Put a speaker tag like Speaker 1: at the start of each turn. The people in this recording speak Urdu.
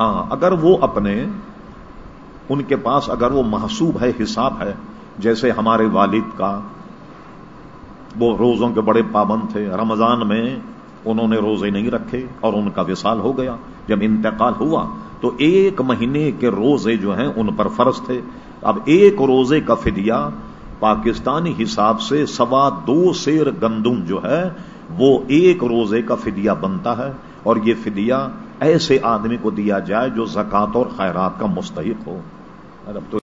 Speaker 1: ہاں اگر وہ اپنے، ان کے پاس اگر وہ محسوب ہے، حساب ہے، جیسے ہمارے والد کا، وہ روزوں کے بڑے پابند تھے، رمضان میں انہوں نے روزے نہیں رکھے اور ان کا وصال ہو گیا، جب انتقال ہوا، تو ایک مہینے کے روزے جو ہیں، ان پر فرض تھے۔ اب ایک روزے کا فدیہ پاکستانی حساب سے سوا دو سیر گندم جو ہے، وہ ایک روزے کا فدیہ بنتا ہے۔ اور یہ فدیہ ایسے آدمی کو دیا جائے جو زکات اور خیرات کا مستحق ہو۔ اب تو